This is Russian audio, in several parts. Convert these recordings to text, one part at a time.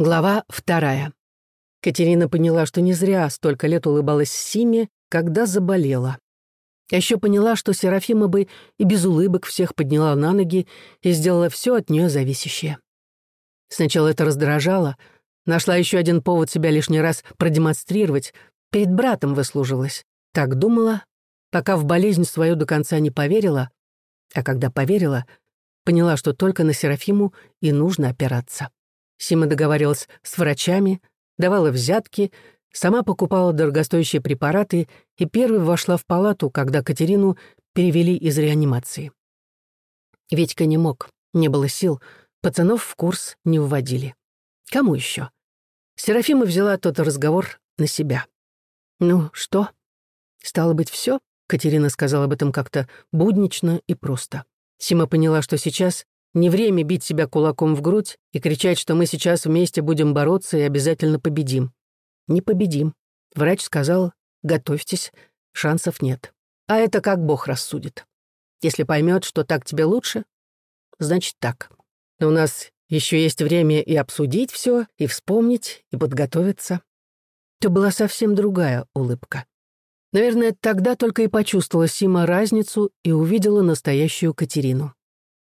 Глава вторая. Катерина поняла, что не зря столько лет улыбалась Симе, когда заболела. А еще поняла, что Серафима бы и без улыбок всех подняла на ноги и сделала все от нее зависящее. Сначала это раздражало, нашла еще один повод себя лишний раз продемонстрировать, перед братом выслужилась. Так думала, пока в болезнь свою до конца не поверила, а когда поверила, поняла, что только на Серафиму и нужно опираться. Сима договаривалась с врачами, давала взятки, сама покупала дорогостоящие препараты и первой вошла в палату, когда Катерину перевели из реанимации. Ведька не мог, не было сил, пацанов в курс не вводили. Кому еще? Серафима взяла тот разговор на себя. «Ну, что?» «Стало быть, все?» Катерина сказала об этом как-то буднично и просто. Сима поняла, что сейчас не время бить себя кулаком в грудь и кричать, что мы сейчас вместе будем бороться и обязательно победим. Не победим. Врач сказал, готовьтесь, шансов нет. А это как Бог рассудит. Если поймет, что так тебе лучше, значит так. Но у нас еще есть время и обсудить все, и вспомнить, и подготовиться. Это была совсем другая улыбка. Наверное, тогда только и почувствовала Сима разницу и увидела настоящую Катерину.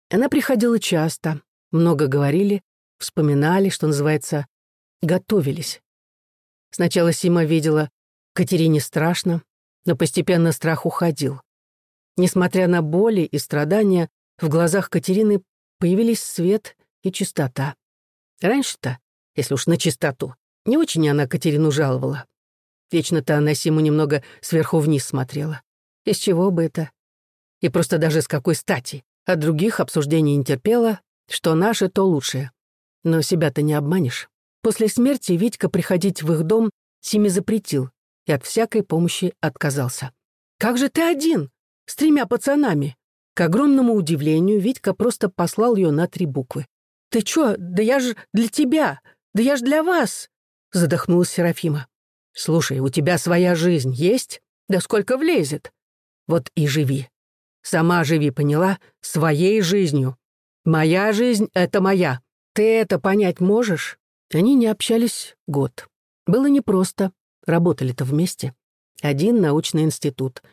Она приходила часто, много говорили, вспоминали, что называется, готовились. Сначала Сима видела, Катерине страшно, но постепенно страх уходил. Несмотря на боли и страдания, в глазах Катерины появились свет и чистота. Раньше-то, если уж на чистоту, не очень она Катерину жаловала. Вечно-то она Симу немного сверху вниз смотрела. Из чего бы это? И просто даже с какой стати? От других обсуждений не терпела, что наше то лучшее. Но себя-то не обманешь. После смерти Витька приходить в их дом Симе запретил и от всякой помощи отказался. «Как же ты один? С тремя пацанами?» К огромному удивлению Витька просто послал ее на три буквы. «Ты чё? Да я ж для тебя! Да я ж для вас!» Задохнулась Серафима. «Слушай, у тебя своя жизнь есть? Да сколько влезет? Вот и живи. Сама живи, поняла? Своей жизнью. Моя жизнь — это моя. Ты это понять можешь?» Они не общались год. Было непросто. Работали-то вместе. Один научный институт.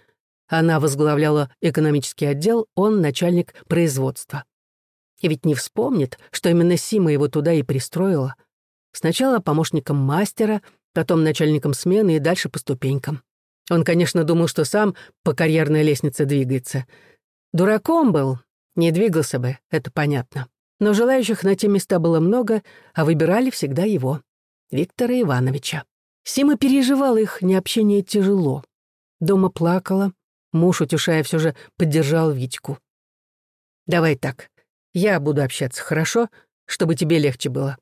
Она возглавляла экономический отдел, он начальник производства. И ведь не вспомнит, что именно Сима его туда и пристроила. Сначала помощником мастера, потом начальником смены и дальше по ступенькам. Он, конечно, думал, что сам по карьерной лестнице двигается. Дураком был, не двигался бы, это понятно. Но желающих на те места было много, а выбирали всегда его, Виктора Ивановича. Сима переживала их необщение тяжело. Дома плакала, муж, утешая, все же поддержал Витьку. «Давай так, я буду общаться, хорошо, чтобы тебе легче было.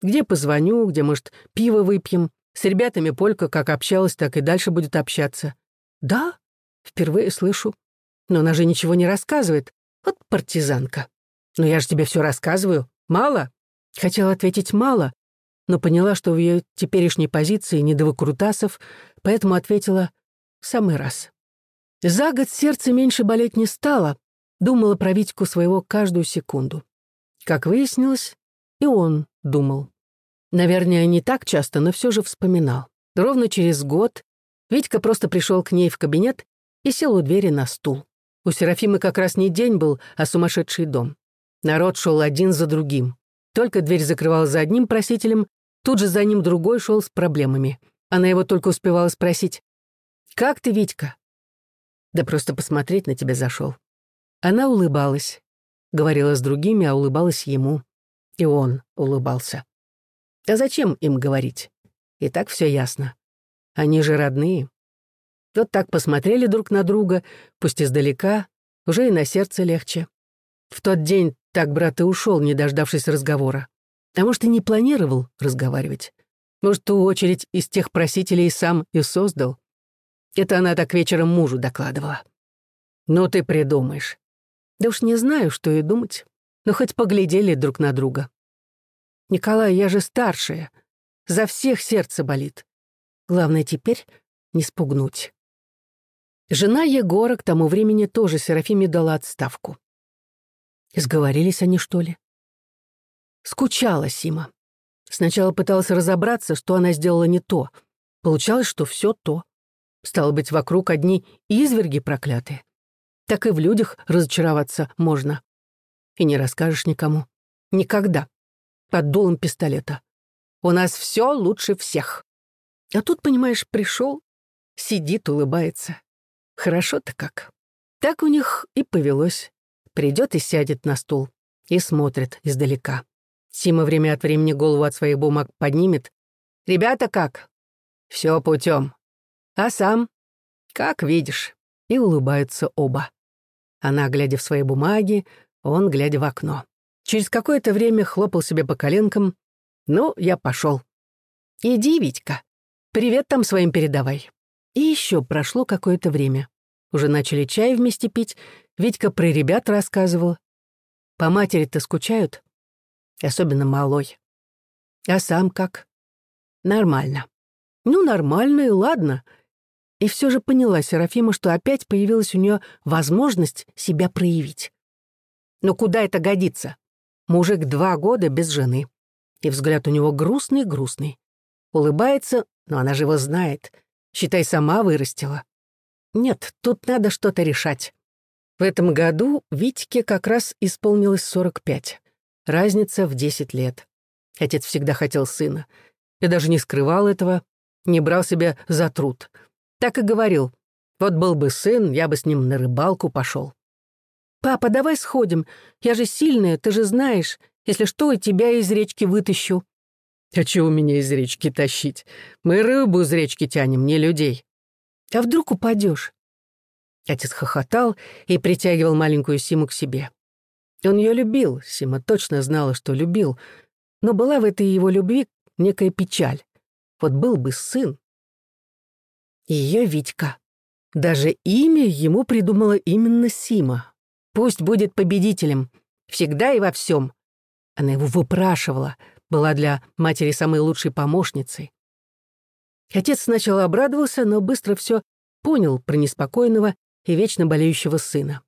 Где позвоню, где, может, пиво выпьем, с ребятами Полька как общалась, так и дальше будет общаться. Да, впервые слышу. Но она же ничего не рассказывает. Вот партизанка. Но я же тебе все рассказываю. Мало? Хотела ответить «мало», но поняла, что в ее теперешней позиции не до выкрутасов, поэтому ответила «в самый раз». За год сердце меньше болеть не стало, думала про Витьку своего каждую секунду. Как выяснилось, и он думал. Наверное, не так часто, но все же вспоминал. Ровно через год Витька просто пришел к ней в кабинет и сел у двери на стул. У Серафимы как раз не день был, а сумасшедший дом. Народ шел один за другим. Только дверь закрывалась за одним просителем, тут же за ним другой шел с проблемами. Она его только успевала спросить. «Как ты, Витька?» «Да просто посмотреть на тебя зашел». Она улыбалась. Говорила с другими, а улыбалась ему. И он улыбался. А зачем им говорить? И так все ясно. Они же родные. Вот так посмотрели друг на друга, пусть издалека, уже и на сердце легче. В тот день так брат и ушел, не дождавшись разговора. А может, и не планировал разговаривать. Может, ту очередь из тех просителей сам и создал. Это она так вечером мужу докладывала. «Ну ты придумаешь». Да уж не знаю, что и думать. Но хоть поглядели друг на друга. Николай, я же старшая. За всех сердце болит. Главное теперь не спугнуть. Жена Егора к тому времени тоже Серафиме дала отставку. Сговорились они, что ли? Скучала Сима. Сначала пыталась разобраться, что она сделала не то. Получалось, что все то. Стало быть, вокруг одни изверги проклятые. Так и в людях разочароваться можно. И не расскажешь никому. Никогда. Под дулом пистолета. У нас все лучше всех. А тут, понимаешь, пришел, сидит, улыбается. Хорошо-то как. Так у них и повелось. Придет и сядет на стул. И смотрит издалека. Сима время от времени голову от своих бумаг поднимет. «Ребята как?» «Все путем. А сам?» «Как видишь». И улыбаются оба. Она, глядя в свои бумаги, он, глядя в окно. Через какое-то время хлопал себе по коленкам. «Ну, я пошел. «Иди, Витька. Привет там своим передавай». И еще прошло какое-то время. Уже начали чай вместе пить. Витька про ребят рассказывал. По матери-то скучают? особенно малой. А сам как? Нормально. Ну, нормально и ладно. И все же поняла Серафима, что опять появилась у нее возможность себя проявить. Но куда это годится? Мужик два года без жены. И взгляд у него грустный-грустный. Улыбается, но она же его знает. Считай, сама вырастила. Нет, тут надо что-то решать. В этом году Витьке как раз исполнилось 45. Разница в 10 лет. Отец всегда хотел сына. И даже не скрывал этого, не брал себя за труд. Так и говорил. Вот был бы сын, я бы с ним на рыбалку пошел. «Папа, давай сходим. Я же сильная, ты же знаешь. Если что, и тебя из речки вытащу». «А чего меня из речки тащить? Мы рыбу из речки тянем, не людей». «А вдруг упадешь? Отец хохотал и притягивал маленькую Симу к себе. Он ее любил, Сима точно знала, что любил, но была в этой его любви некая печаль. Вот был бы сын. Ее Витька. Даже имя ему придумала именно Сима. Пусть будет победителем. Всегда и во всем. Она его выпрашивала, была для матери самой лучшей помощницей. Отец сначала обрадовался, но быстро все понял про неспокойного и вечно болеющего сына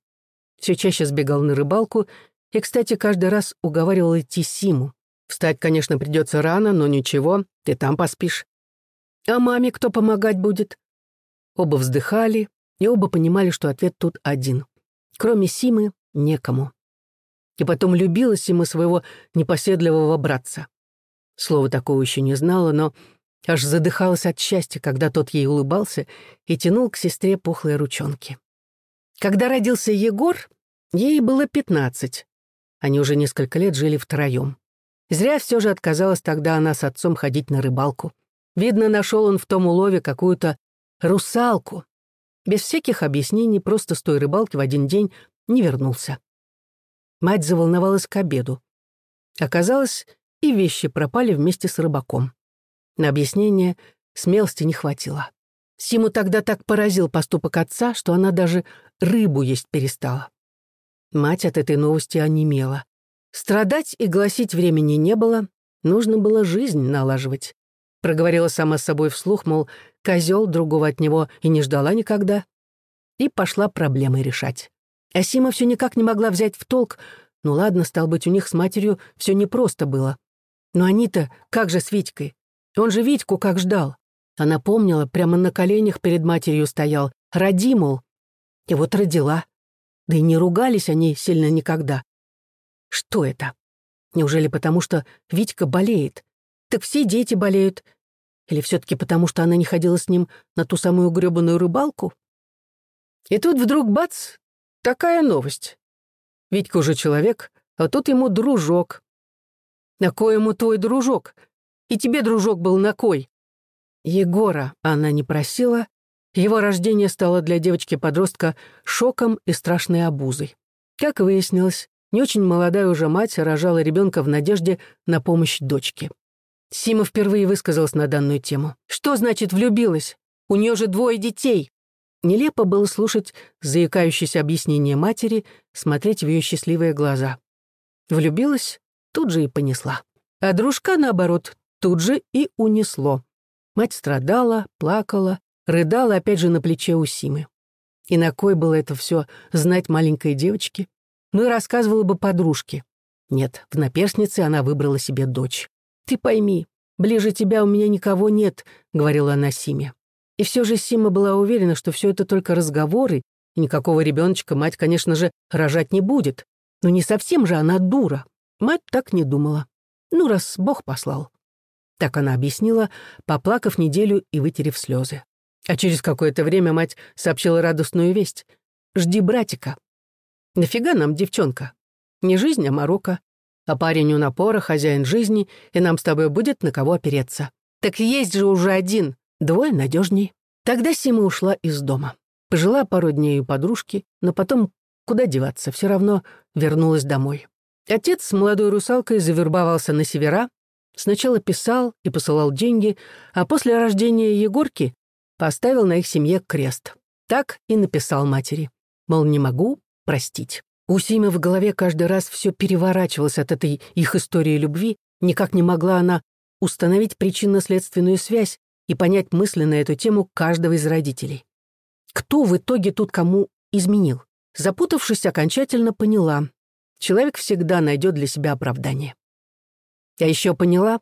все чаще сбегал на рыбалку и, кстати, каждый раз уговаривал идти Симу. Встать, конечно, придется рано, но ничего, ты там поспишь. А маме кто помогать будет? Оба вздыхали, и оба понимали, что ответ тут один. Кроме Симы, некому. И потом любила Сима своего непоседливого братца. Слова такого еще не знала, но аж задыхалась от счастья, когда тот ей улыбался и тянул к сестре пухлые ручонки. Когда родился Егор, Ей было пятнадцать. Они уже несколько лет жили втроем. Зря все же отказалась тогда она с отцом ходить на рыбалку. Видно, нашел он в том улове какую-то русалку. Без всяких объяснений, просто с той рыбалки в один день не вернулся. Мать заволновалась к обеду. Оказалось, и вещи пропали вместе с рыбаком. На объяснение смелости не хватило. Симу тогда так поразил поступок отца, что она даже рыбу есть перестала. Мать от этой новости онемела. Страдать и гласить времени не было, нужно было жизнь налаживать. Проговорила сама с собой вслух, мол, козел другого от него и не ждала никогда. И пошла проблемы решать. Асима все никак не могла взять в толк, ну ладно, стал быть, у них с матерью все непросто было. Но они-то как же с Витькой? Он же Витьку как ждал. Она помнила, прямо на коленях перед матерью стоял. Роди, мол. И вот родила. Да и не ругались они сильно никогда. Что это? Неужели потому, что Витька болеет? Так все дети болеют. Или все таки потому, что она не ходила с ним на ту самую грёбаную рыбалку? И тут вдруг бац, такая новость. Витька уже человек, а тут ему дружок. На кой ему твой дружок? И тебе дружок был на кой? Егора она не просила, его рождение стало для девочки-подростка шоком и страшной обузой. Как выяснилось, не очень молодая уже мать рожала ребенка в надежде на помощь дочке. Сима впервые высказалась на данную тему. «Что значит влюбилась? У нее же двое детей!» Нелепо было слушать заикающееся объяснение матери, смотреть в ее счастливые глаза. Влюбилась, тут же и понесла. А дружка, наоборот, тут же и унесло. Мать страдала, плакала, рыдала опять же на плече у Симы. И на кой было это все знать маленькой девочке? Ну и рассказывала бы подружке. Нет, в наперснице она выбрала себе дочь. «Ты пойми, ближе тебя у меня никого нет», — говорила она Симе. И все же Сима была уверена, что все это только разговоры, и никакого ребеночка мать, конечно же, рожать не будет. Но не совсем же она дура. Мать так не думала. Ну, раз Бог послал. Так она объяснила, поплакав неделю и вытерев слезы. А через какое-то время мать сообщила радостную весть. «Жди братика». «Нафига нам девчонка? Не жизнь, а морока. А парень у напора, хозяин жизни, и нам с тобой будет на кого опереться. Так есть же уже один, двое надежней». Тогда Сима ушла из дома. Пожила пару дней у подружки, но потом куда деваться, все равно вернулась домой. Отец с молодой русалкой завербовался на севера, сначала писал и посылал деньги, а после рождения Егорки поставил на их семье крест. Так и написал матери. Мол, не могу простить. У Симы в голове каждый раз все переворачивалось от этой их истории любви, никак не могла она установить причинно-следственную связь и понять мысли на эту тему каждого из родителей. Кто в итоге тут кому изменил? Запутавшись, окончательно поняла. Человек всегда найдет для себя оправдание. Я еще поняла,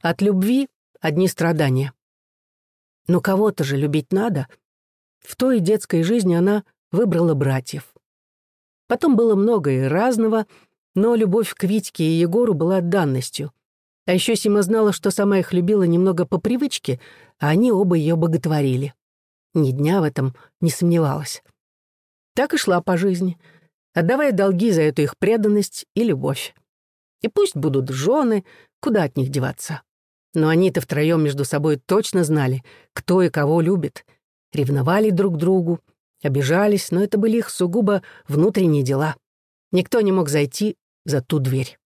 от любви одни страдания. Но кого-то же любить надо. В той детской жизни она выбрала братьев. Потом было много и разного, но любовь к Витьке и Егору была данностью. А еще Сима знала, что сама их любила немного по привычке, а они оба ее боготворили. Ни дня в этом не сомневалась. Так и шла по жизни, отдавая долги за эту их преданность и любовь. И пусть будут жены, куда от них деваться. Но они-то втроем между собой точно знали, кто и кого любит. Ревновали друг другу, обижались, но это были их сугубо внутренние дела. Никто не мог зайти за ту дверь.